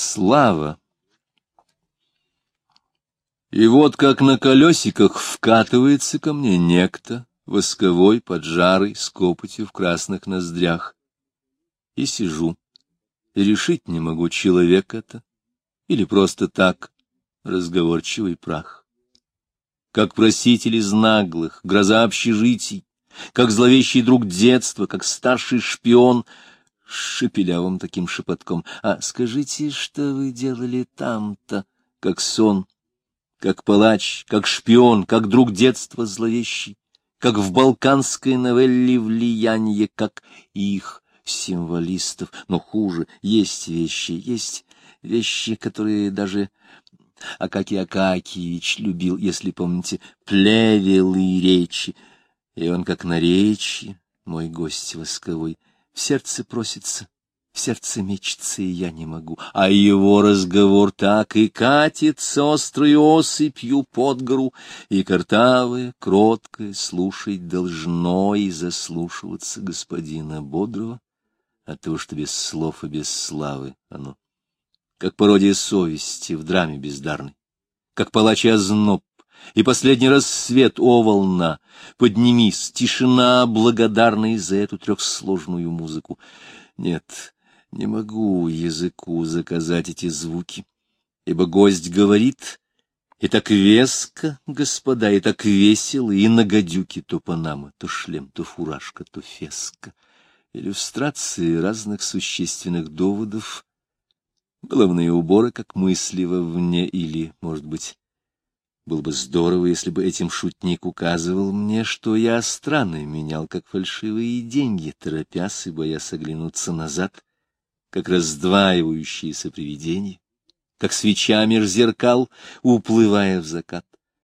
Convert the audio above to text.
Слава! И вот как на колесиках вкатывается ко мне некто, восковой, поджарый, с копотью в красных ноздрях. И сижу, и решить не могу, человек это, или просто так, разговорчивый прах. Как проситель из наглых, гроза общежитий, как зловещий друг детства, как старший шпион — шепелявым таким шепотком. «А скажите, что вы делали там-то?» Как сон, как палач, как шпион, как друг детства зловещий, как в балканской новелле влияние, как их символистов. Но хуже, есть вещи, есть вещи, которые даже Акакий Акакиевич любил, если помните, плевелые речи. И он как на речи, мой гость восковой, в сердце просится, в сердце мечется, и я не могу. А его разговор так и катится острой осыпью под гору, и картавое, кроткое слушать должно и заслушиваться господина Бодрого, от того, что без слов и без славы оно, как пародия совести в драме бездарной, как палач озноб, и последний раз свет, о, волна, поднимись, тишина, благодарная за эту трехсложную музыку. Нет, не могу языку заказать эти звуки, ибо гость говорит, и так веско, господа, и так весело, и на гадюке то панама, то шлем, то фуражка, то феска. Иллюстрации разных существенных доводов, головные уборы, как мысли вовне, или, может быть, было бы здорово, если бы этим шутник указывал мне, что я странно менял, как фальшивые деньги, торопясь и боясь оглянуться назад, как раздваивающиеся привидения, как свеча меж зеркал, уплывая в закат.